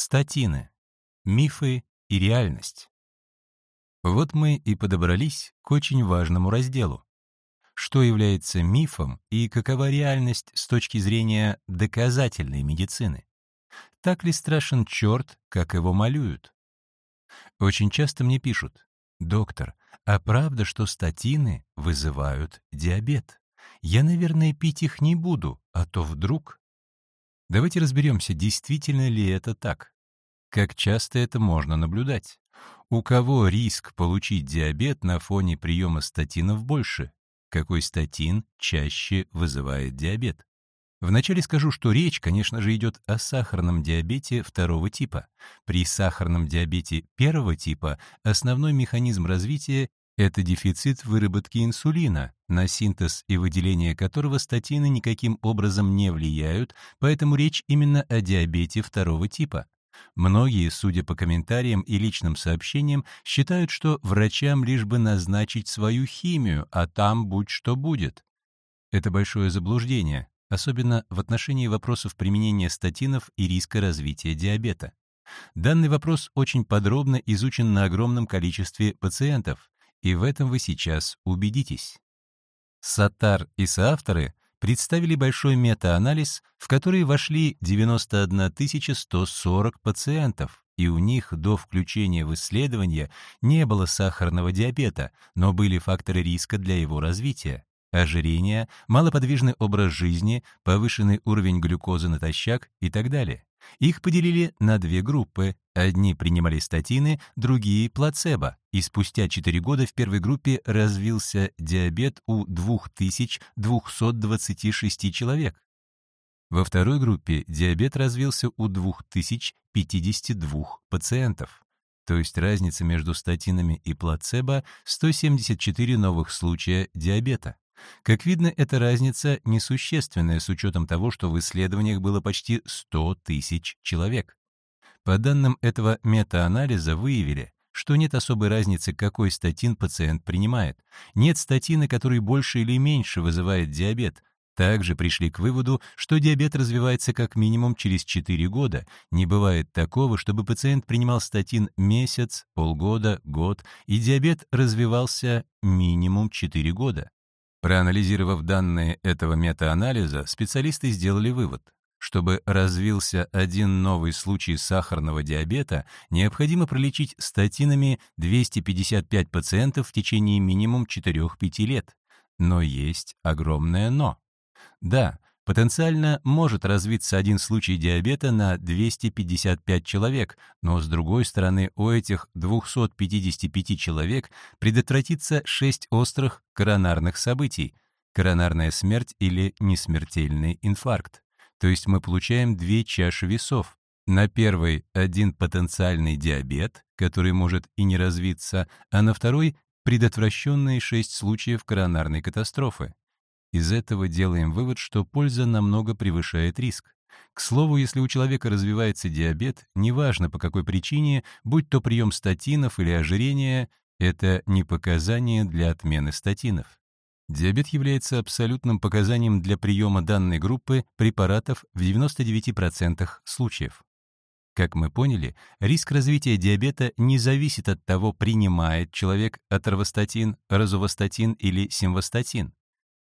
Статины. Мифы и реальность. Вот мы и подобрались к очень важному разделу. Что является мифом и какова реальность с точки зрения доказательной медицины? Так ли страшен черт, как его малюют? Очень часто мне пишут, «Доктор, а правда, что статины вызывают диабет? Я, наверное, пить их не буду, а то вдруг...» Давайте разберемся, действительно ли это так. Как часто это можно наблюдать? У кого риск получить диабет на фоне приема статинов больше? Какой статин чаще вызывает диабет? Вначале скажу, что речь, конечно же, идет о сахарном диабете второго типа. При сахарном диабете первого типа основной механизм развития это дефицит выработки инсулина, на синтез и выделение которого статины никаким образом не влияют, поэтому речь именно о диабете второго типа. Многие, судя по комментариям и личным сообщениям, считают, что врачам лишь бы назначить свою химию, а там будь что будет. Это большое заблуждение, особенно в отношении вопросов применения статинов и риска развития диабета. Данный вопрос очень подробно изучен на огромном количестве пациентов, и в этом вы сейчас убедитесь. Сатар и соавторы представили большой метаанализ, в который вошли 91 140 пациентов, и у них до включения в исследование не было сахарного диабета, но были факторы риска для его развития ожирение, малоподвижный образ жизни, повышенный уровень глюкозы натощак и так далее. Их поделили на две группы. Одни принимали статины, другие — плацебо. И спустя 4 года в первой группе развился диабет у 2226 человек. Во второй группе диабет развился у 2052 пациентов. То есть разница между статинами и плацебо — 174 новых случая диабета. Как видно, эта разница несущественная с учетом того, что в исследованиях было почти 100 тысяч человек. По данным этого метаанализа выявили, что нет особой разницы, какой статин пациент принимает. Нет статина, который больше или меньше вызывает диабет. Также пришли к выводу, что диабет развивается как минимум через 4 года. Не бывает такого, чтобы пациент принимал статин месяц, полгода, год, и диабет развивался минимум 4 года. Проанализировав данные этого метаанализа, специалисты сделали вывод. Чтобы развился один новый случай сахарного диабета, необходимо пролечить статинами 255 пациентов в течение минимум 4-5 лет. Но есть огромное «но». Да, Потенциально может развиться один случай диабета на 255 человек, но, с другой стороны, у этих 255 человек предотвратится 6 острых коронарных событий – коронарная смерть или несмертельный инфаркт. То есть мы получаем две чаши весов. На первой – один потенциальный диабет, который может и не развиться, а на второй – предотвращенные 6 случаев коронарной катастрофы. Из этого делаем вывод, что польза намного превышает риск. К слову, если у человека развивается диабет, неважно по какой причине, будь то прием статинов или ожирение, это не показание для отмены статинов. Диабет является абсолютным показанием для приема данной группы препаратов в 99% случаев. Как мы поняли, риск развития диабета не зависит от того, принимает человек атервостатин, розовостатин или симвастатин.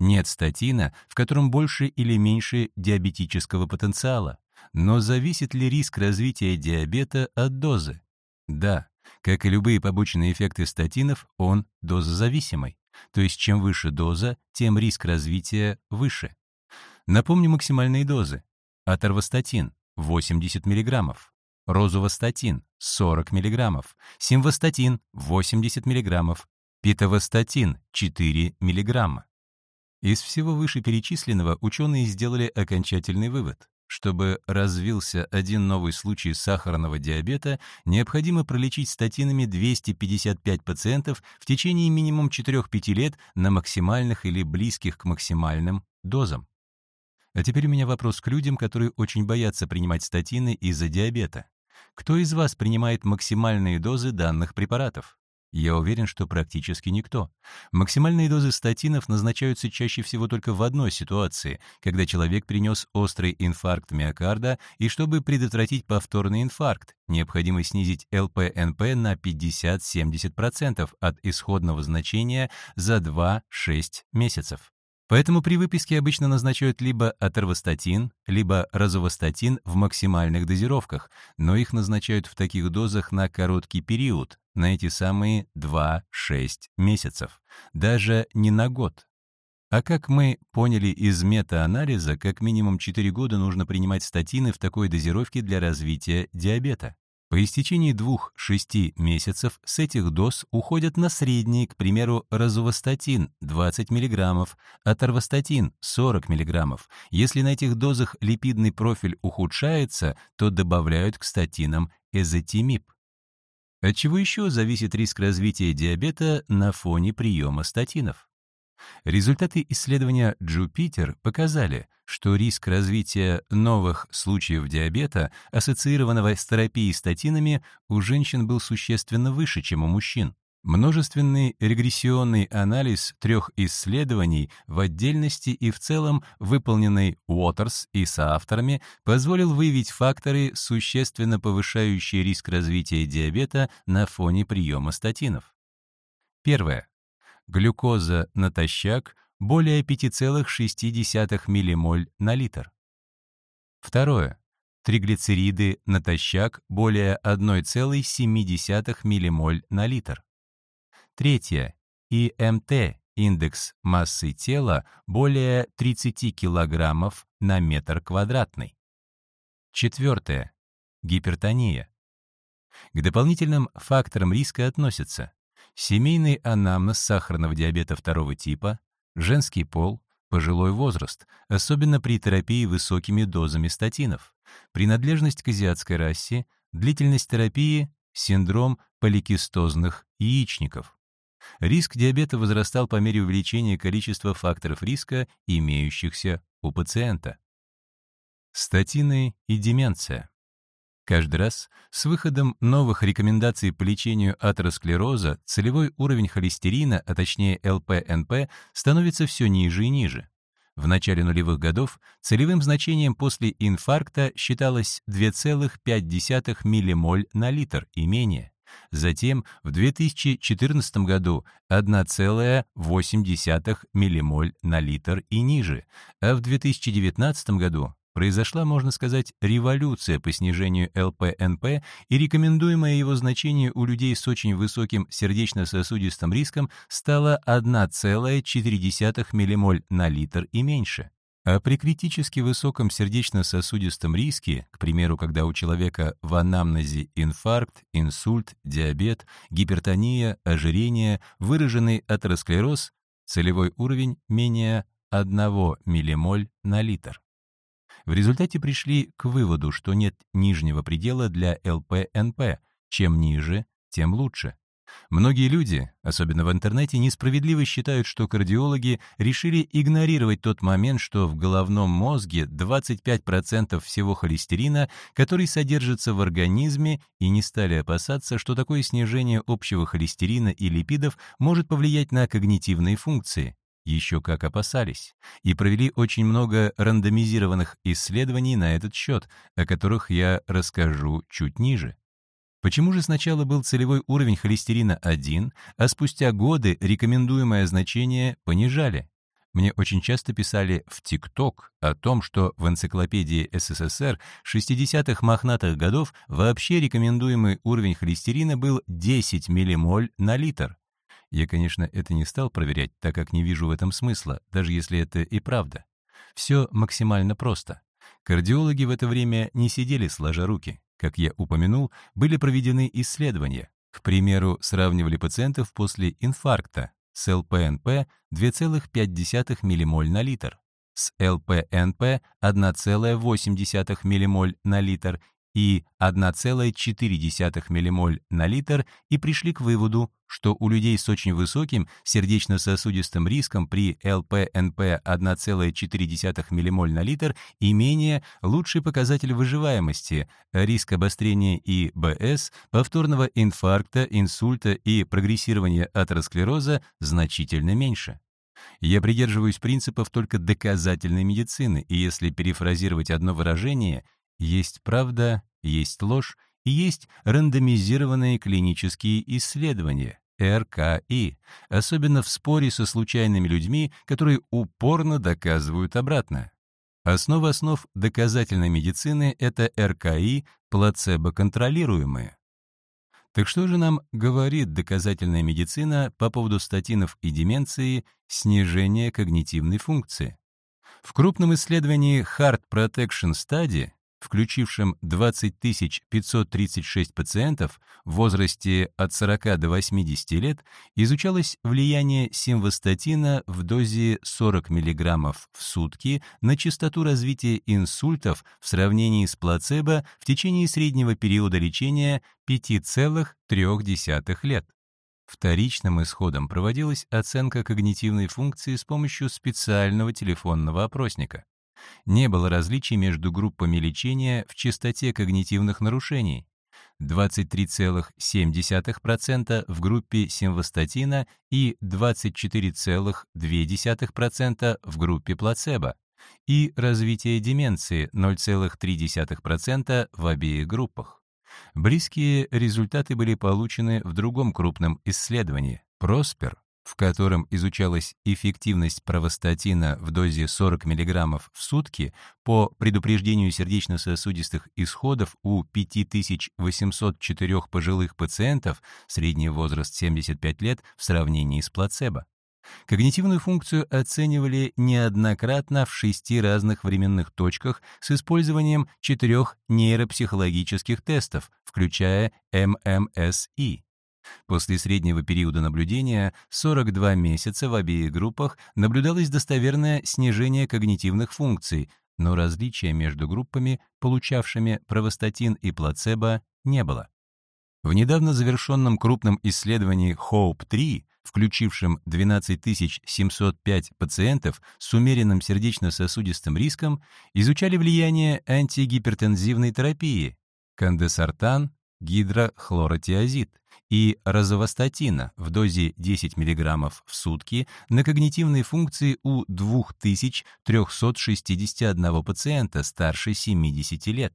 Нет статина, в котором больше или меньше диабетического потенциала. Но зависит ли риск развития диабета от дозы? Да, как и любые побочные эффекты статинов, он дозозависимый. То есть чем выше доза, тем риск развития выше. Напомню максимальные дозы. Аторвостатин 80 мг, розовостатин 40 мг, симвастатин 80 мг, питовостатин 4 мг. Из всего вышеперечисленного ученые сделали окончательный вывод. Чтобы развился один новый случай сахарного диабета, необходимо пролечить статинами 255 пациентов в течение минимум 4-5 лет на максимальных или близких к максимальным дозам. А теперь у меня вопрос к людям, которые очень боятся принимать статины из-за диабета. Кто из вас принимает максимальные дозы данных препаратов? Я уверен, что практически никто. Максимальные дозы статинов назначаются чаще всего только в одной ситуации, когда человек перенес острый инфаркт миокарда, и чтобы предотвратить повторный инфаркт, необходимо снизить ЛПНП на 50-70% от исходного значения за 2-6 месяцев. Поэтому при выписке обычно назначают либо атервостатин, либо розовостатин в максимальных дозировках, но их назначают в таких дозах на короткий период, на эти самые 2-6 месяцев, даже не на год. А как мы поняли из метаанализа, как минимум 4 года нужно принимать статины в такой дозировке для развития диабета. По истечении двух-шести месяцев с этих доз уходят на средние, к примеру, розовостатин 20 мг, аторвостатин 40 мг. Если на этих дозах липидный профиль ухудшается, то добавляют к статинам эзотимип. От чего еще зависит риск развития диабета на фоне приема статинов? Результаты исследования Jupiter показали, что риск развития новых случаев диабета, ассоциированного с терапией статинами, у женщин был существенно выше, чем у мужчин. Множественный регрессионный анализ трех исследований в отдельности и в целом, выполненный Уотерс и соавторами, позволил выявить факторы, существенно повышающие риск развития диабета на фоне приема статинов. Первое глюкоза натощак более 5,6 ммоль на литр. Второе. Триглицериды натощак более 1,7 ммоль на литр. Третье. ИМТ, индекс массы тела, более 30 кг на метр квадратный. Четвертое. Гипертония. К дополнительным факторам риска относятся семейный анамнез сахарного диабета второго типа, женский пол, пожилой возраст, особенно при терапии высокими дозами статинов, принадлежность к азиатской расе, длительность терапии, синдром поликистозных яичников. Риск диабета возрастал по мере увеличения количества факторов риска, имеющихся у пациента. Статины и деменция. Каждый раз с выходом новых рекомендаций по лечению атеросклероза целевой уровень холестерина, а точнее ЛПНП, становится все ниже и ниже. В начале нулевых годов целевым значением после инфаркта считалось 2,5 ммоль на литр и менее. Затем в 2014 году 1,8 ммоль на литр и ниже, а в 2019 году произошла, можно сказать, революция по снижению ЛПНП, и рекомендуемое его значение у людей с очень высоким сердечно-сосудистым риском стало 1,4 ммоль на литр и меньше. А при критически высоком сердечно-сосудистом риске, к примеру, когда у человека в анамнезе инфаркт, инсульт, диабет, гипертония, ожирение, выраженный атеросклероз, целевой уровень менее 1 ммоль на литр. В результате пришли к выводу, что нет нижнего предела для ЛПНП. Чем ниже, тем лучше. Многие люди, особенно в интернете, несправедливо считают, что кардиологи решили игнорировать тот момент, что в головном мозге 25% всего холестерина, который содержится в организме, и не стали опасаться, что такое снижение общего холестерина и липидов может повлиять на когнитивные функции еще как опасались, и провели очень много рандомизированных исследований на этот счет, о которых я расскажу чуть ниже. Почему же сначала был целевой уровень холестерина 1, а спустя годы рекомендуемое значение понижали? Мне очень часто писали в ТикТок о том, что в энциклопедии СССР 60-х мохнатых годов вообще рекомендуемый уровень холестерина был 10 ммоль на литр. Я, конечно, это не стал проверять, так как не вижу в этом смысла, даже если это и правда. Все максимально просто. Кардиологи в это время не сидели сложа руки. Как я упомянул, были проведены исследования. К примеру, сравнивали пациентов после инфаркта с ЛПНП 2,5 ммоль на литр, с ЛПНП 1,8 ммоль на литр и 1,4 ммоль на литр и пришли к выводу, что у людей с очень высоким сердечно-сосудистым риском при ЛПНП 1,4 ммоль на литр имение лучший показатель выживаемости, риск обострения ИБС, повторного инфаркта, инсульта и прогрессирования атеросклероза значительно меньше. Я придерживаюсь принципов только доказательной медицины, и если перефразировать одно выражение — есть правда, есть ложь и есть рандомизированные клинические исследования, РКИ, особенно в споре со случайными людьми, которые упорно доказывают обратное. Основа основ доказательной медицины — это РКИ, плацебо-контролируемые. Так что же нам говорит доказательная медицина по поводу статинов и деменции снижения когнитивной функции? В крупном исследовании Heart Protection Study включившим 20 536 пациентов в возрасте от 40 до 80 лет, изучалось влияние симвастатина в дозе 40 мг в сутки на частоту развития инсультов в сравнении с плацебо в течение среднего периода лечения 5,3 лет. Вторичным исходом проводилась оценка когнитивной функции с помощью специального телефонного опросника. Не было различий между группами лечения в частоте когнитивных нарушений. 23,7% в группе симвастатина и 24,2% в группе плацебо, и развитие деменции 0,3% в обеих группах. Близкие результаты были получены в другом крупном исследовании – Проспер в котором изучалась эффективность провостатина в дозе 40 мг в сутки по предупреждению сердечно-сосудистых исходов у 5804 пожилых пациентов, средний возраст 75 лет, в сравнении с плацебо. Когнитивную функцию оценивали неоднократно в шести разных временных точках с использованием четырех нейропсихологических тестов, включая ММСИ. После среднего периода наблюдения 42 месяца в обеих группах наблюдалось достоверное снижение когнитивных функций, но различия между группами, получавшими провостатин и плацебо, не было. В недавно завершенном крупном исследовании HOPE-3, включившем 12 705 пациентов с умеренным сердечно-сосудистым риском, изучали влияние антигипертензивной терапии, кандесартан, гидрохлоротиазид и розовостатина в дозе 10 мг в сутки на когнитивные функции у 2361 пациента старше 70 лет.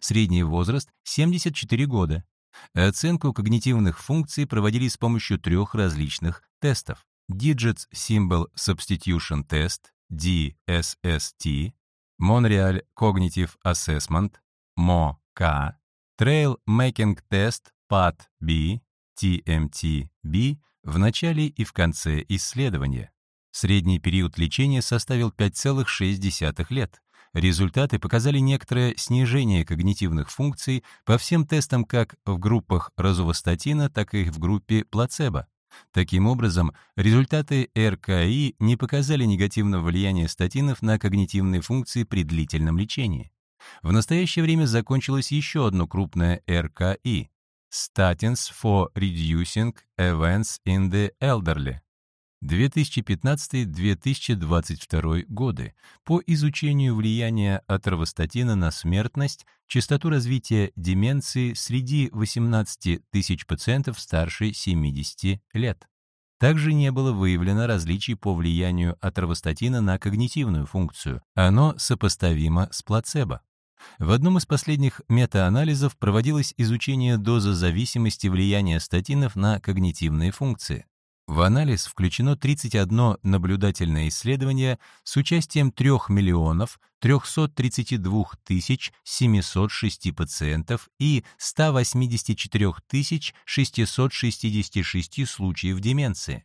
Средний возраст — 74 года. Оценку когнитивных функций проводили с помощью трех различных тестов. Digits Symbol Substitution Test, DSST, Montreal Cognitive Assessment, MOCA, Trail Making Test PAT-B, TMT-B в начале и в конце исследования. Средний период лечения составил 5,6 лет. Результаты показали некоторое снижение когнитивных функций по всем тестам как в группах розовостатина, так и в группе плацебо. Таким образом, результаты РКИ не показали негативного влияния статинов на когнитивные функции при длительном лечении. В настоящее время закончилось еще одно крупное РКИ – Statins for Reducing Events in the Elderly 2015-2022 годы по изучению влияния атровостатина на смертность, частоту развития деменции среди 18 тысяч пациентов старше 70 лет. Также не было выявлено различий по влиянию атровостатина на когнитивную функцию. Оно сопоставимо с плацебо. В одном из последних метаанализов проводилось изучение дозозависимости влияния статинов на когнитивные функции. В анализ включено 31 наблюдательное исследование с участием 3 миллионов 332 тысяч 706 пациентов и 184 тысяч 666 случаев деменции.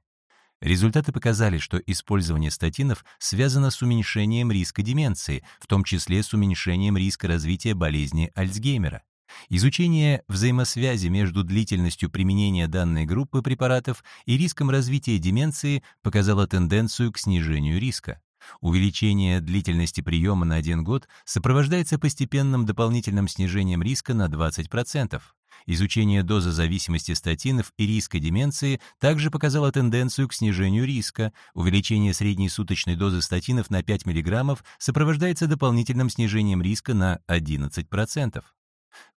Результаты показали, что использование статинов связано с уменьшением риска деменции, в том числе с уменьшением риска развития болезни Альцгеймера. Изучение взаимосвязи между длительностью применения данной группы препаратов и риском развития деменции показало тенденцию к снижению риска. Увеличение длительности приема на один год сопровождается постепенным дополнительным снижением риска на 20%. Изучение дозы зависимости статинов и риска деменции также показало тенденцию к снижению риска. Увеличение средней суточной дозы статинов на 5 мг сопровождается дополнительным снижением риска на 11%.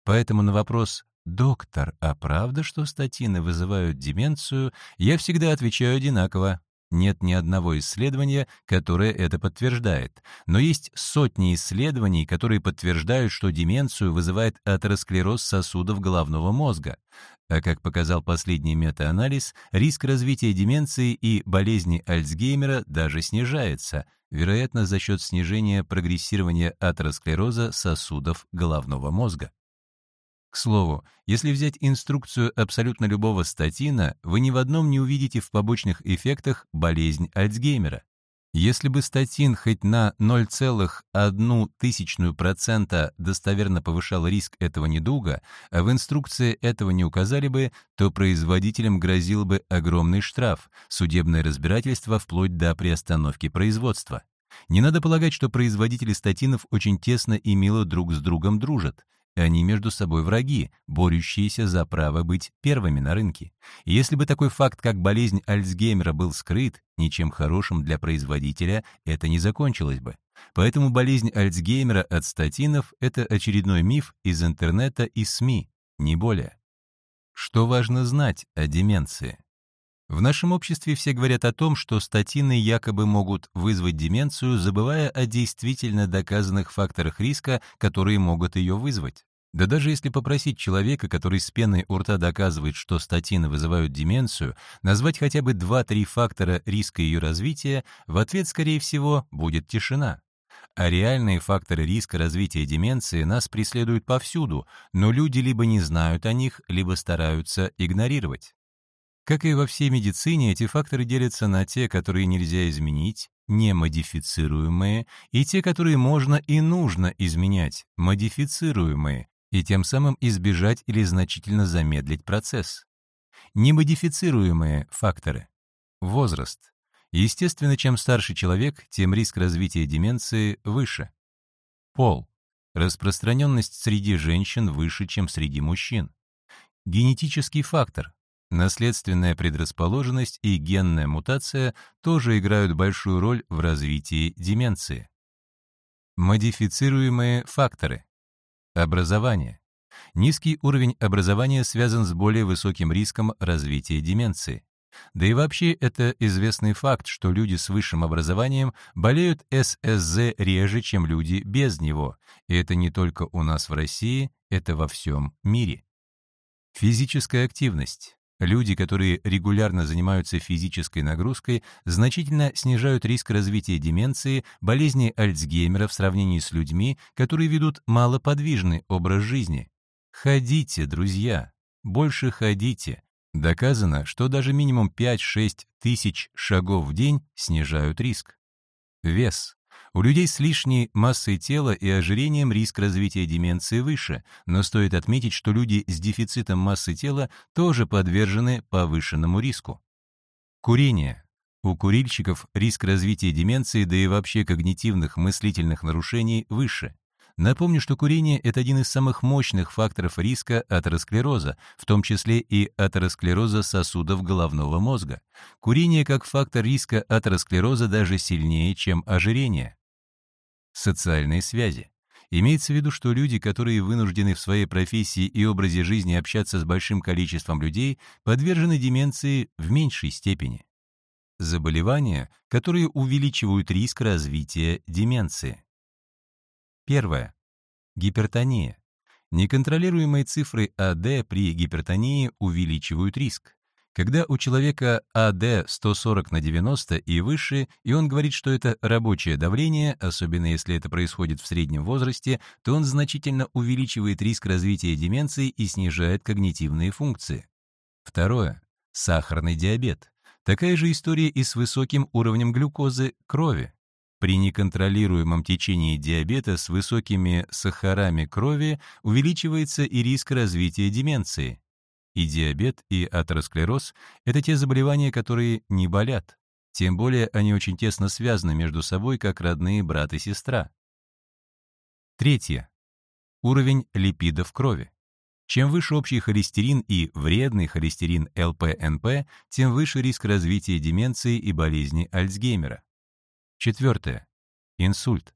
Поэтому на вопрос «Доктор, а правда, что статины вызывают деменцию?» я всегда отвечаю одинаково нет ни одного исследования, которое это подтверждает, но есть сотни исследований, которые подтверждают, что деменцию вызывает атеросклероз сосудов головного мозга. А как показал последний метаанализ, риск развития деменции и болезни Альцгеймера даже снижается, вероятно, за счет снижения прогрессирования атеросклероза сосудов головного мозга. К слову, если взять инструкцию абсолютно любого статина, вы ни в одном не увидите в побочных эффектах болезнь Альцгеймера. Если бы статин хоть на 0,1% достоверно повышал риск этого недуга, а в инструкции этого не указали бы, то производителям грозил бы огромный штраф, судебное разбирательство вплоть до приостановки производства. Не надо полагать, что производители статинов очень тесно и мило друг с другом дружат. Они между собой враги, борющиеся за право быть первыми на рынке. И если бы такой факт, как болезнь Альцгеймера, был скрыт, ничем хорошим для производителя это не закончилось бы. Поэтому болезнь Альцгеймера от статинов – это очередной миф из интернета и СМИ, не более. Что важно знать о деменции? В нашем обществе все говорят о том, что статины якобы могут вызвать деменцию, забывая о действительно доказанных факторах риска, которые могут ее вызвать. Да даже если попросить человека, который с пеной у рта доказывает, что статины вызывают деменцию, назвать хотя бы 2-3 фактора риска ее развития, в ответ, скорее всего, будет тишина. А реальные факторы риска развития деменции нас преследуют повсюду, но люди либо не знают о них, либо стараются игнорировать. Как и во всей медицине, эти факторы делятся на те, которые нельзя изменить, немодифицируемые, и те, которые можно и нужно изменять, модифицируемые, и тем самым избежать или значительно замедлить процесс. Немодифицируемые факторы. Возраст. Естественно, чем старше человек, тем риск развития деменции выше. Пол. Распространенность среди женщин выше, чем среди мужчин. Генетический фактор. Наследственная предрасположенность и генная мутация тоже играют большую роль в развитии деменции. Модифицируемые факторы. Образование. Низкий уровень образования связан с более высоким риском развития деменции. Да и вообще это известный факт, что люди с высшим образованием болеют ССЗ реже, чем люди без него. И это не только у нас в России, это во всем мире. Физическая активность. Люди, которые регулярно занимаются физической нагрузкой, значительно снижают риск развития деменции, болезни Альцгеймера в сравнении с людьми, которые ведут малоподвижный образ жизни. Ходите, друзья, больше ходите. Доказано, что даже минимум 5-6 тысяч шагов в день снижают риск. Вес. У людей с лишней массой тела и ожирением риск развития деменции выше, но стоит отметить, что люди с дефицитом массы тела тоже подвержены повышенному риску. Курение. У курильщиков риск развития деменции, да и вообще когнитивных мыслительных нарушений выше. Напомню, что курение – это один из самых мощных факторов риска атеросклероза, в том числе и атеросклероза сосудов головного мозга. Курение как фактор риска атеросклероза даже сильнее, чем ожирение. Социальные связи. Имеется в виду, что люди, которые вынуждены в своей профессии и образе жизни общаться с большим количеством людей, подвержены деменции в меньшей степени. Заболевания, которые увеличивают риск развития деменции. Первое. Гипертония. Неконтролируемые цифры АД при гипертонии увеличивают риск. Когда у человека АД 140 на 90 и выше, и он говорит, что это рабочее давление, особенно если это происходит в среднем возрасте, то он значительно увеличивает риск развития деменции и снижает когнитивные функции. Второе. Сахарный диабет. Такая же история и с высоким уровнем глюкозы крови. При неконтролируемом течении диабета с высокими сахарами крови увеличивается и риск развития деменции. И диабет, и атеросклероз — это те заболевания, которые не болят. Тем более они очень тесно связаны между собой, как родные брат и сестра. Третье. Уровень липидов в крови. Чем выше общий холестерин и вредный холестерин ЛПНП, тем выше риск развития деменции и болезни Альцгеймера. Четвертое. Инсульт.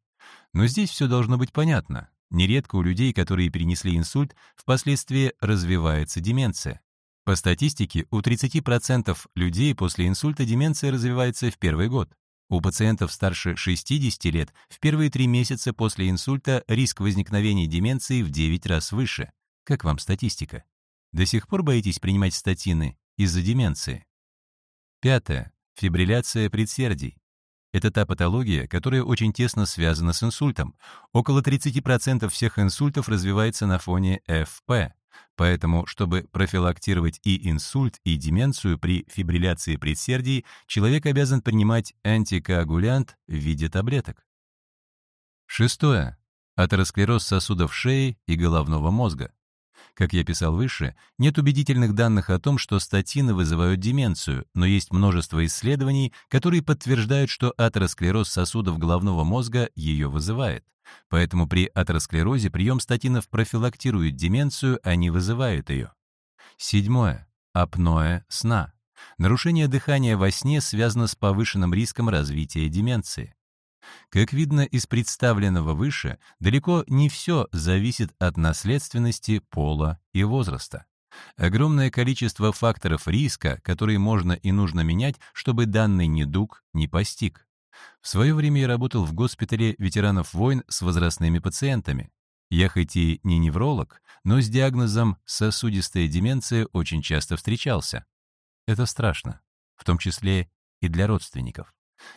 Но здесь все должно быть понятно. Нередко у людей, которые перенесли инсульт, впоследствии развивается деменция. По статистике, у 30% людей после инсульта деменция развивается в первый год. У пациентов старше 60 лет в первые три месяца после инсульта риск возникновения деменции в 9 раз выше. Как вам статистика? До сих пор боитесь принимать статины из-за деменции? Пятое. Фибрилляция предсердий. Это та патология, которая очень тесно связана с инсультом. Около 30% всех инсультов развивается на фоне ФП. Поэтому, чтобы профилактировать и инсульт, и деменцию при фибрилляции предсердий, человек обязан принимать антикоагулянт в виде таблеток. Шестое. Атеросклероз сосудов шеи и головного мозга. Как я писал выше, нет убедительных данных о том, что статины вызывают деменцию, но есть множество исследований, которые подтверждают, что атеросклероз сосудов головного мозга ее вызывает. Поэтому при атеросклерозе прием статинов профилактирует деменцию, а не вызывает ее. Седьмое. Апноэ сна. Нарушение дыхания во сне связано с повышенным риском развития деменции. Как видно из представленного выше, далеко не все зависит от наследственности, пола и возраста. Огромное количество факторов риска, которые можно и нужно менять, чтобы данный недуг не постиг. В свое время я работал в госпитале ветеранов войн с возрастными пациентами. Я хоть и не невролог, но с диагнозом сосудистая деменция очень часто встречался. Это страшно, в том числе и для родственников.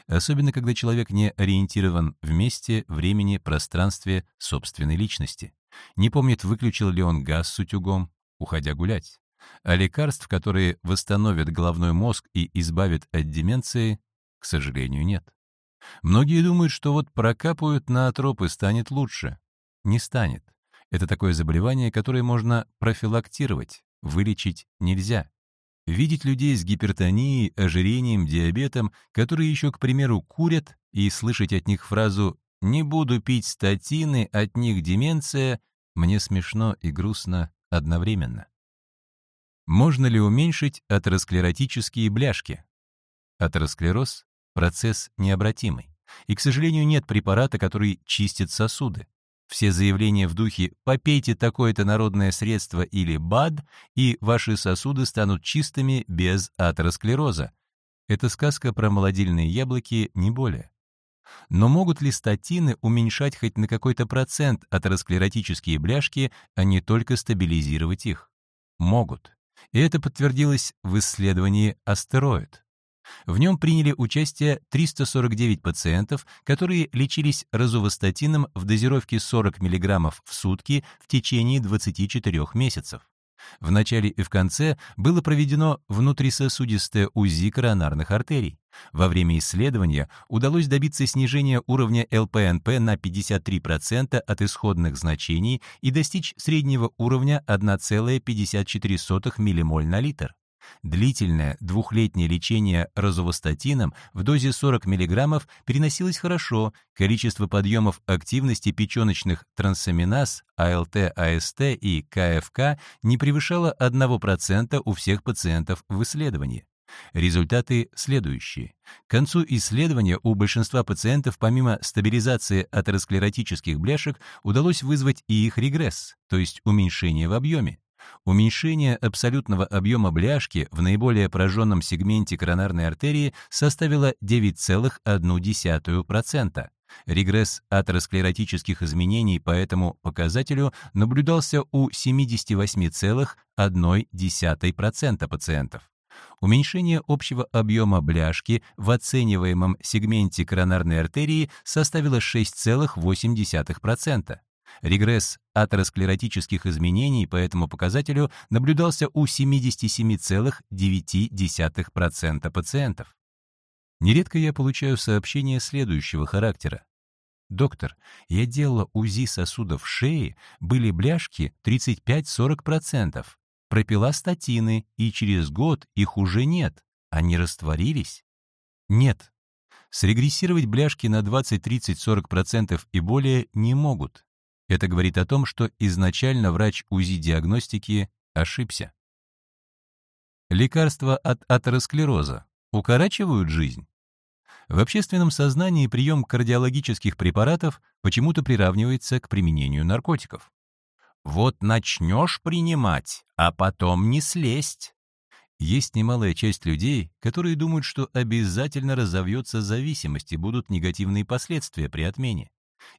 Особенно, когда человек не ориентирован в месте, времени, пространстве собственной личности. Не помнит, выключил ли он газ с утюгом, уходя гулять. А лекарств, которые восстановят головной мозг и избавят от деменции, к сожалению, нет. Многие думают, что вот прокапают на атроп и станет лучше. Не станет. Это такое заболевание, которое можно профилактировать, вылечить нельзя. Видеть людей с гипертонией, ожирением, диабетом, которые еще, к примеру, курят, и слышать от них фразу «не буду пить статины, от них деменция», мне смешно и грустно одновременно. Можно ли уменьшить атеросклеротические бляшки? Атеросклероз – процесс необратимый. И, к сожалению, нет препарата, который чистит сосуды. Все заявления в духе «попейте такое-то народное средство» или «БАД», и ваши сосуды станут чистыми без атеросклероза. Это сказка про молодильные яблоки, не более. Но могут ли статины уменьшать хоть на какой-то процент атеросклеротические бляшки, а не только стабилизировать их? Могут. И это подтвердилось в исследовании «Астероид». В нем приняли участие 349 пациентов, которые лечились розовостатином в дозировке 40 мг в сутки в течение 24 месяцев. В начале и в конце было проведено внутрисосудистое УЗИ коронарных артерий. Во время исследования удалось добиться снижения уровня ЛПНП на 53% от исходных значений и достичь среднего уровня 1,54 ммоль на литр. Длительное двухлетнее лечение розовостатином в дозе 40 мг переносилось хорошо, количество подъемов активности печеночных трансаминаз АЛТ, АСТ и КФК не превышало 1% у всех пациентов в исследовании. Результаты следующие. К концу исследования у большинства пациентов помимо стабилизации атеросклеротических бляшек удалось вызвать и их регресс, то есть уменьшение в объеме. Уменьшение абсолютного объема бляшки в наиболее пораженном сегменте коронарной артерии составило 9,1%. Регресс атеросклеротических изменений по этому показателю наблюдался у 78,1% пациентов. Уменьшение общего объема бляшки в оцениваемом сегменте коронарной артерии составило 6,8%. Регресс атеросклеротических изменений по этому показателю наблюдался у 77,9% пациентов. Нередко я получаю сообщения следующего характера. «Доктор, я делала УЗИ сосудов шеи, были бляшки 35-40%, пропила статины, и через год их уже нет, они растворились». Нет. Срегрессировать бляшки на 20, 30, 40% и более не могут. Это говорит о том, что изначально врач УЗИ-диагностики ошибся. Лекарства от атеросклероза укорачивают жизнь? В общественном сознании прием кардиологических препаратов почему-то приравнивается к применению наркотиков. Вот начнешь принимать, а потом не слезть. Есть немалая часть людей, которые думают, что обязательно разовьется зависимость и будут негативные последствия при отмене.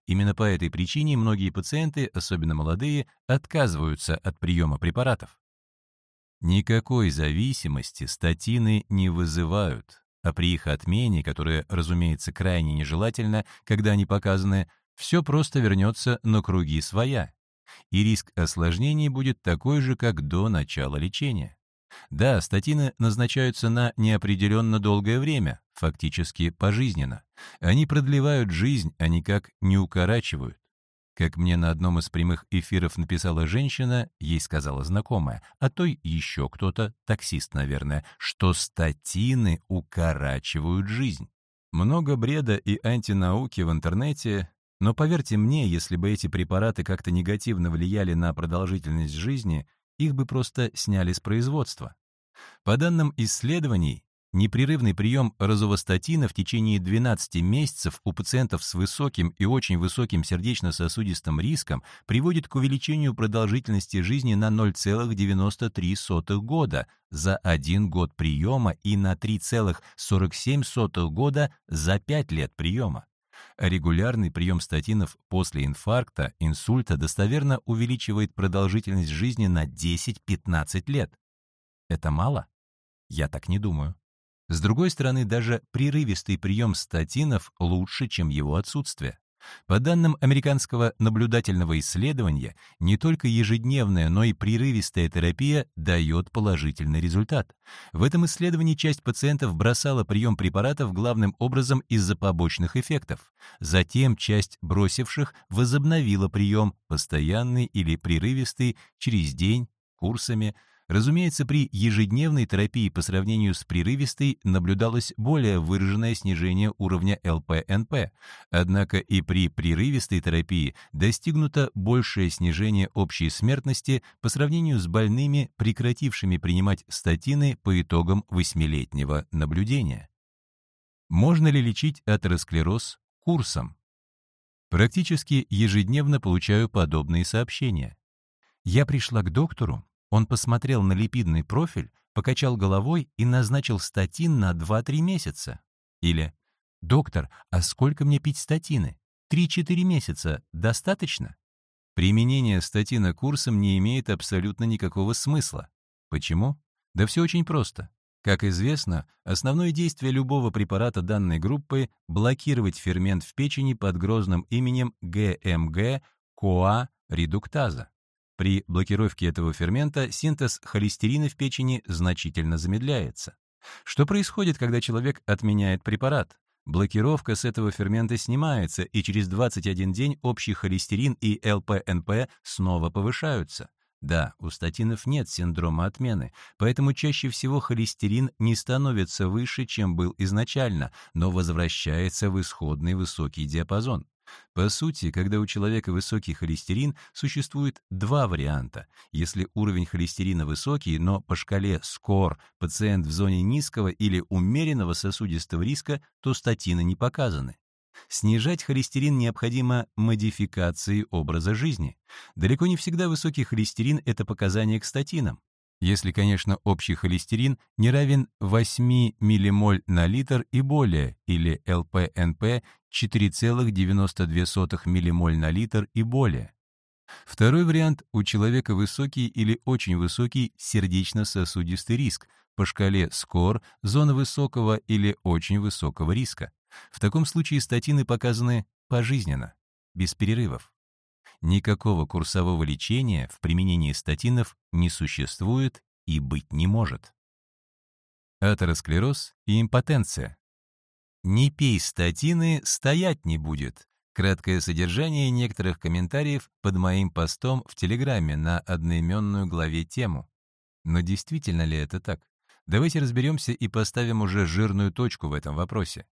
Именно по этой причине многие пациенты, особенно молодые, отказываются от приема препаратов. Никакой зависимости статины не вызывают, а при их отмене, которая, разумеется, крайне нежелательна, когда они показаны, все просто вернется на круги своя, и риск осложнений будет такой же, как до начала лечения. Да, статины назначаются на неопределенно долгое время, фактически пожизненно. Они продлевают жизнь, а никак не укорачивают. Как мне на одном из прямых эфиров написала женщина, ей сказала знакомая, а то еще кто-то, таксист, наверное, что статины укорачивают жизнь. Много бреда и антинауки в интернете, но поверьте мне, если бы эти препараты как-то негативно влияли на продолжительность жизни, их бы просто сняли с производства. По данным исследований, непрерывный прием розовостатина в течение 12 месяцев у пациентов с высоким и очень высоким сердечно-сосудистым риском приводит к увеличению продолжительности жизни на 0,93 года за один год приема и на 3,47 года за 5 лет приема регулярный прием статинов после инфаркта, инсульта достоверно увеличивает продолжительность жизни на 10-15 лет. Это мало? Я так не думаю. С другой стороны, даже прерывистый прием статинов лучше, чем его отсутствие. По данным американского наблюдательного исследования, не только ежедневная, но и прерывистая терапия дает положительный результат. В этом исследовании часть пациентов бросала прием препаратов главным образом из-за побочных эффектов. Затем часть бросивших возобновила прием, постоянный или прерывистый, через день, курсами, Разумеется, при ежедневной терапии по сравнению с прерывистой наблюдалось более выраженное снижение уровня ЛПНП, однако и при прерывистой терапии достигнуто большее снижение общей смертности по сравнению с больными, прекратившими принимать статины по итогам восьмилетнего наблюдения. Можно ли лечить атеросклероз курсом? Практически ежедневно получаю подобные сообщения. Я пришла к доктору, он посмотрел на липидный профиль, покачал головой и назначил статин на 2-3 месяца. Или «Доктор, а сколько мне пить статины? 3-4 месяца достаточно?» Применение статина курсом не имеет абсолютно никакого смысла. Почему? Да все очень просто. Как известно, основное действие любого препарата данной группы – блокировать фермент в печени под грозным именем ГМГ-КоА-редуктаза. При блокировке этого фермента синтез холестерина в печени значительно замедляется. Что происходит, когда человек отменяет препарат? Блокировка с этого фермента снимается, и через 21 день общий холестерин и ЛПНП снова повышаются. Да, у статинов нет синдрома отмены, поэтому чаще всего холестерин не становится выше, чем был изначально, но возвращается в исходный высокий диапазон. По сути, когда у человека высокий холестерин, существует два варианта. Если уровень холестерина высокий, но по шкале СКОР пациент в зоне низкого или умеренного сосудистого риска, то статины не показаны. Снижать холестерин необходимо модификацией образа жизни. Далеко не всегда высокий холестерин – это показание к статинам если, конечно, общий холестерин не равен 8 ммоль на литр и более, или ЛПНП 4,92 ммоль на литр и более. Второй вариант – у человека высокий или очень высокий сердечно-сосудистый риск, по шкале СКОР – зона высокого или очень высокого риска. В таком случае статины показаны пожизненно, без перерывов. Никакого курсового лечения в применении статинов не существует и быть не может. Атеросклероз и импотенция. «Не пей статины, стоять не будет». Краткое содержание некоторых комментариев под моим постом в Телеграме на одноименную главе тему. Но действительно ли это так? Давайте разберемся и поставим уже жирную точку в этом вопросе.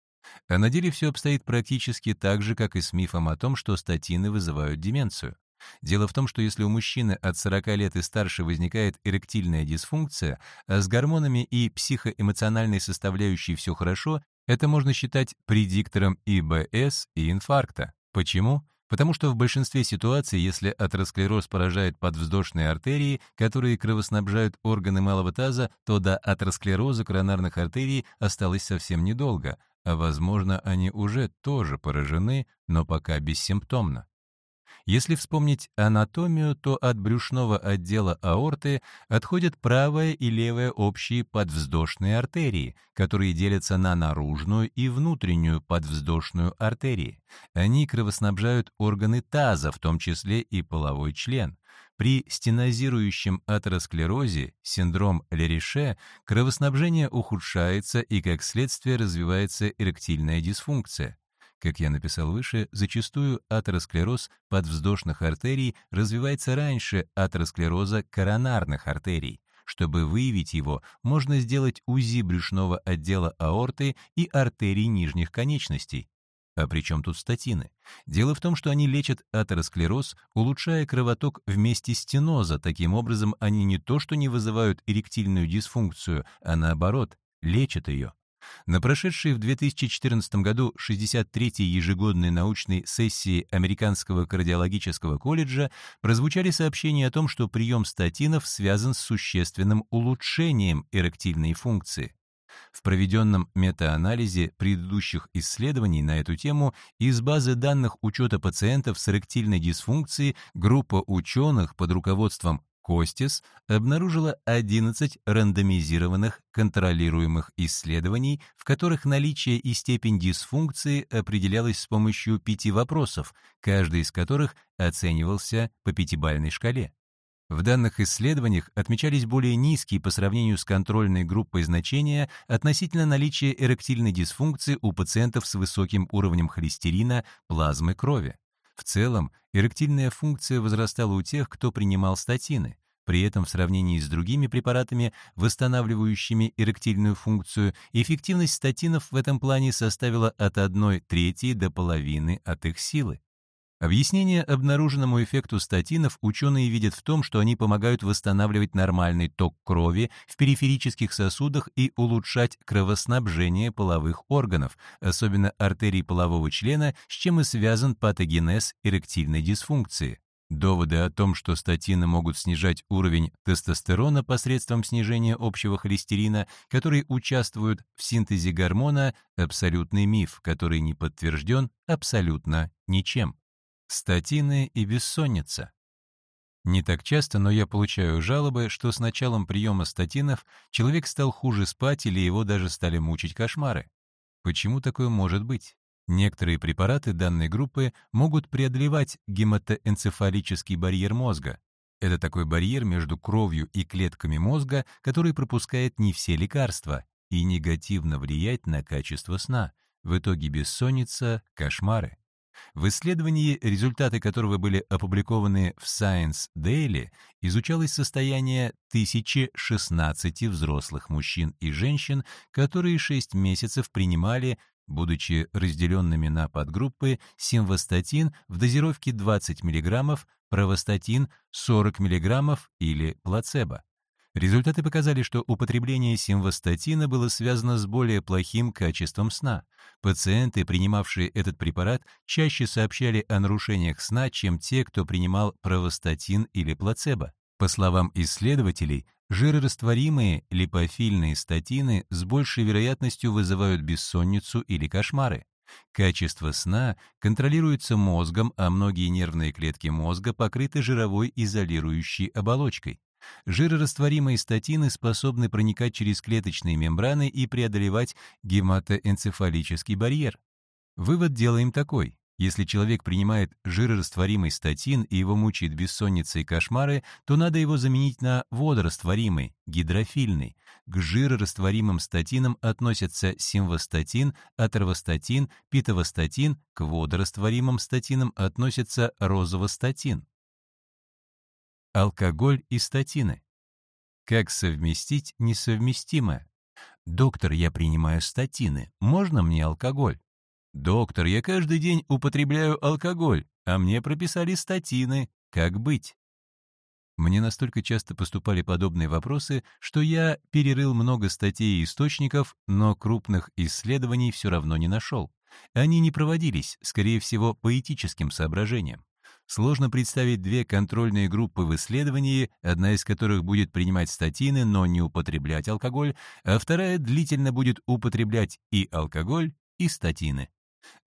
А на деле все обстоит практически так же, как и с мифом о том, что статины вызывают деменцию. Дело в том, что если у мужчины от 40 лет и старше возникает эректильная дисфункция, а с гормонами и психоэмоциональной составляющей все хорошо, это можно считать предиктором ИБС и инфаркта. Почему? Потому что в большинстве ситуаций, если атеросклероз поражает подвздошные артерии, которые кровоснабжают органы малого таза, то до атеросклероза коронарных артерий осталось совсем недолго, а возможно, они уже тоже поражены, но пока бессимптомно. Если вспомнить анатомию, то от брюшного отдела аорты отходят правая и левая общие подвздошные артерии, которые делятся на наружную и внутреннюю подвздошную артерии. Они кровоснабжают органы таза, в том числе и половой член. При стенозирующем атеросклерозе, синдром Лерише, кровоснабжение ухудшается и, как следствие, развивается эректильная дисфункция. Как я написал выше, зачастую атеросклероз подвздошных артерий развивается раньше атеросклероза коронарных артерий. Чтобы выявить его, можно сделать УЗИ брюшного отдела аорты и артерий нижних конечностей. А при чем тут статины? Дело в том, что они лечат атеросклероз, улучшая кровоток вместе стеноза. Таким образом, они не то что не вызывают эректильную дисфункцию, а наоборот, лечат ее. На прошедшей в 2014 году 63-й ежегодной научной сессии Американского кардиологического колледжа прозвучали сообщения о том, что прием статинов связан с существенным улучшением эректильной функции. В проведенном метаанализе предыдущих исследований на эту тему из базы данных учета пациентов с эректильной дисфункцией группа ученых под руководством Костис обнаружила 11 рандомизированных контролируемых исследований, в которых наличие и степень дисфункции определялось с помощью пяти вопросов, каждый из которых оценивался по пятибалльной шкале. В данных исследованиях отмечались более низкие по сравнению с контрольной группой значения относительно наличия эректильной дисфункции у пациентов с высоким уровнем холестерина плазмы крови. В целом, эректильная функция возрастала у тех, кто принимал статины. При этом в сравнении с другими препаратами, восстанавливающими эректильную функцию, эффективность статинов в этом плане составила от 1 трети до половины от их силы. Объяснение обнаруженному эффекту статинов ученые видят в том, что они помогают восстанавливать нормальный ток крови в периферических сосудах и улучшать кровоснабжение половых органов, особенно артерий полового члена, с чем и связан патогенез эректильной дисфункции. Доводы о том, что статины могут снижать уровень тестостерона посредством снижения общего холестерина, который участвуют в синтезе гормона, абсолютный миф, который не подтвержден абсолютно ничем. Статины и бессонница. Не так часто, но я получаю жалобы, что с началом приема статинов человек стал хуже спать или его даже стали мучить кошмары. Почему такое может быть? Некоторые препараты данной группы могут преодолевать гематоэнцефалический барьер мозга. Это такой барьер между кровью и клетками мозга, который пропускает не все лекарства и негативно влияет на качество сна. В итоге бессонница, кошмары. В исследовании, результаты которого были опубликованы в Science Daily, изучалось состояние 1016 взрослых мужчин и женщин, которые 6 месяцев принимали, будучи разделенными на подгруппы, симвастатин в дозировке 20 мг, правостатин 40 мг или плацебо. Результаты показали, что употребление симвастатина было связано с более плохим качеством сна. Пациенты, принимавшие этот препарат, чаще сообщали о нарушениях сна, чем те, кто принимал правостатин или плацебо. По словам исследователей, жирорастворимые липофильные статины с большей вероятностью вызывают бессонницу или кошмары. Качество сна контролируется мозгом, а многие нервные клетки мозга покрыты жировой изолирующей оболочкой. Жирорастворимые статины способны проникать через клеточные мембраны и преодолевать гематоэнцефалический барьер. Вывод делаем такой. Если человек принимает жирорастворимый статин и его мучает бессонница и кошмары, то надо его заменить на водорастворимый, гидрофильный. К жирорастворимым статинам относятся симвастатин, атервостатин, питовостатин, к водорастворимым статинам относится розовостатин. Алкоголь и статины. Как совместить несовместимое? «Доктор, я принимаю статины. Можно мне алкоголь?» «Доктор, я каждый день употребляю алкоголь, а мне прописали статины. Как быть?» Мне настолько часто поступали подобные вопросы, что я перерыл много статей и источников, но крупных исследований все равно не нашел. Они не проводились, скорее всего, по этическим соображениям. Сложно представить две контрольные группы в исследовании, одна из которых будет принимать статины, но не употреблять алкоголь, а вторая длительно будет употреблять и алкоголь, и статины.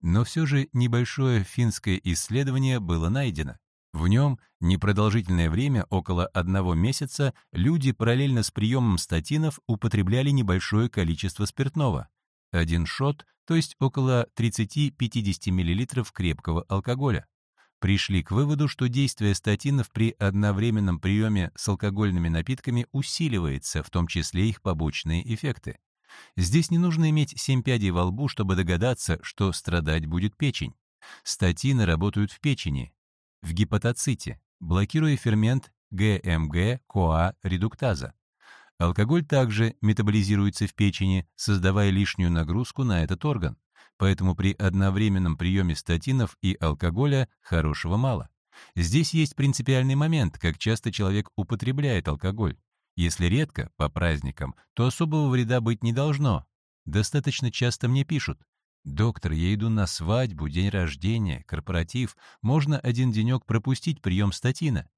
Но все же небольшое финское исследование было найдено. В нем непродолжительное время, около одного месяца, люди параллельно с приемом статинов употребляли небольшое количество спиртного. Один шот, то есть около 30-50 мл крепкого алкоголя пришли к выводу, что действие статинов при одновременном приеме с алкогольными напитками усиливается, в том числе их побочные эффекты. Здесь не нужно иметь семь пядей во лбу, чтобы догадаться, что страдать будет печень. Статины работают в печени, в гепатоците, блокируя фермент ГМГ-КоА-редуктаза. Алкоголь также метаболизируется в печени, создавая лишнюю нагрузку на этот орган поэтому при одновременном приеме статинов и алкоголя хорошего мало. Здесь есть принципиальный момент, как часто человек употребляет алкоголь. Если редко, по праздникам, то особого вреда быть не должно. Достаточно часто мне пишут, «Доктор, я иду на свадьбу, день рождения, корпоратив, можно один денек пропустить прием статина?»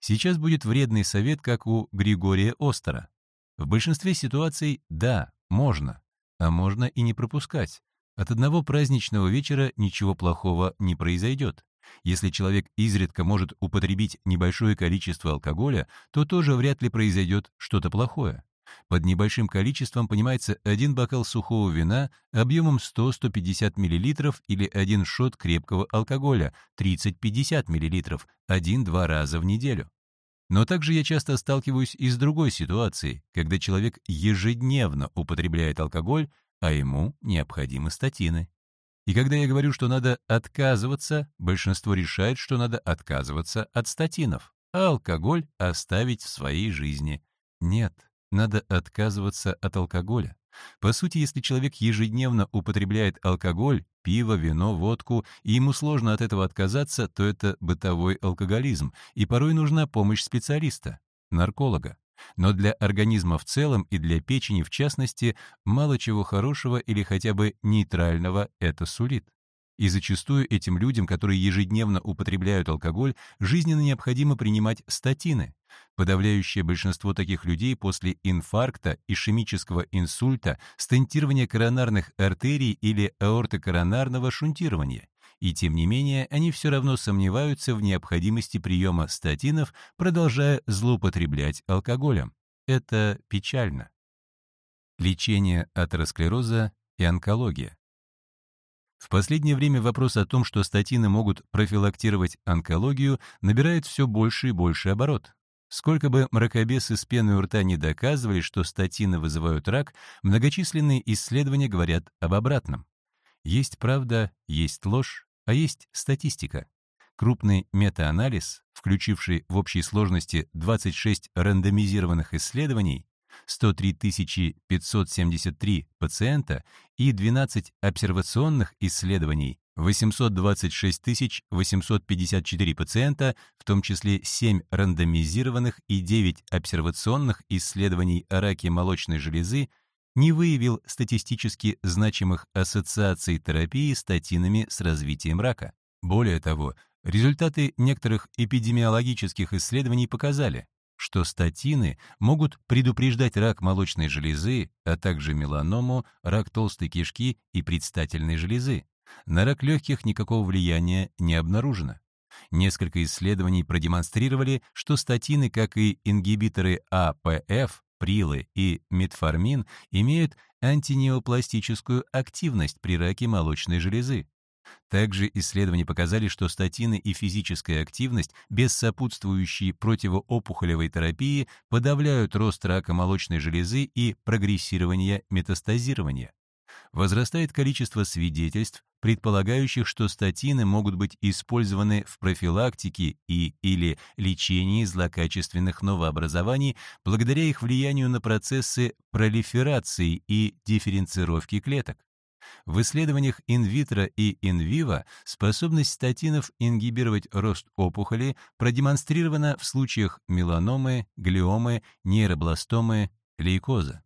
Сейчас будет вредный совет, как у Григория Остера. В большинстве ситуаций «да, можно», а можно и не пропускать. От одного праздничного вечера ничего плохого не произойдет. Если человек изредка может употребить небольшое количество алкоголя, то тоже вряд ли произойдет что-то плохое. Под небольшим количеством понимается один бокал сухого вина объемом 100-150 мл или один шот крепкого алкоголя 30-50 мл один-два раза в неделю. Но также я часто сталкиваюсь и с другой ситуацией, когда человек ежедневно употребляет алкоголь, а ему необходимы статины. И когда я говорю, что надо отказываться, большинство решает, что надо отказываться от статинов, а алкоголь оставить в своей жизни. Нет, надо отказываться от алкоголя. По сути, если человек ежедневно употребляет алкоголь, пиво, вино, водку, и ему сложно от этого отказаться, то это бытовой алкоголизм, и порой нужна помощь специалиста, нарколога. Но для организма в целом и для печени в частности мало чего хорошего или хотя бы нейтрального это сулит. И зачастую этим людям, которые ежедневно употребляют алкоголь, жизненно необходимо принимать статины. Подавляющее большинство таких людей после инфаркта, ишемического инсульта, стентирования коронарных артерий или аортокоронарного шунтирования и тем не менее они все равно сомневаются в необходимости приема статинов, продолжая злоупотреблять алкоголем. Это печально. Лечение атеросклероза и онкология. В последнее время вопрос о том, что статины могут профилактировать онкологию, набирает все больше и больше оборот. Сколько бы мракобесы с пеной у рта не доказывали, что статины вызывают рак, многочисленные исследования говорят об обратном. Есть правда, есть ложь, а есть статистика. Крупный метаанализ, включивший в общей сложности 26 рандомизированных исследований, 103 573 пациента и 12 обсервационных исследований, 826 854 пациента, в том числе 7 рандомизированных и 9 обсервационных исследований о раке молочной железы, не выявил статистически значимых ассоциаций терапии статинами с развитием рака. Более того, результаты некоторых эпидемиологических исследований показали, что статины могут предупреждать рак молочной железы, а также меланому, рак толстой кишки и предстательной железы. На рак легких никакого влияния не обнаружено. Несколько исследований продемонстрировали, что статины, как и ингибиторы АПФ, прилы и метформин имеют антинеопластическую активность при раке молочной железы. Также исследования показали, что статины и физическая активность без сопутствующей противоопухолевой терапии подавляют рост рака молочной железы и прогрессирование метастазирования. Возрастает количество свидетельств, предполагающих, что статины могут быть использованы в профилактике и или лечении злокачественных новообразований благодаря их влиянию на процессы пролиферации и дифференцировки клеток. В исследованиях инвитро и инвиво способность статинов ингибировать рост опухоли продемонстрирована в случаях меланомы, глиомы, нейробластомы, лейкоза.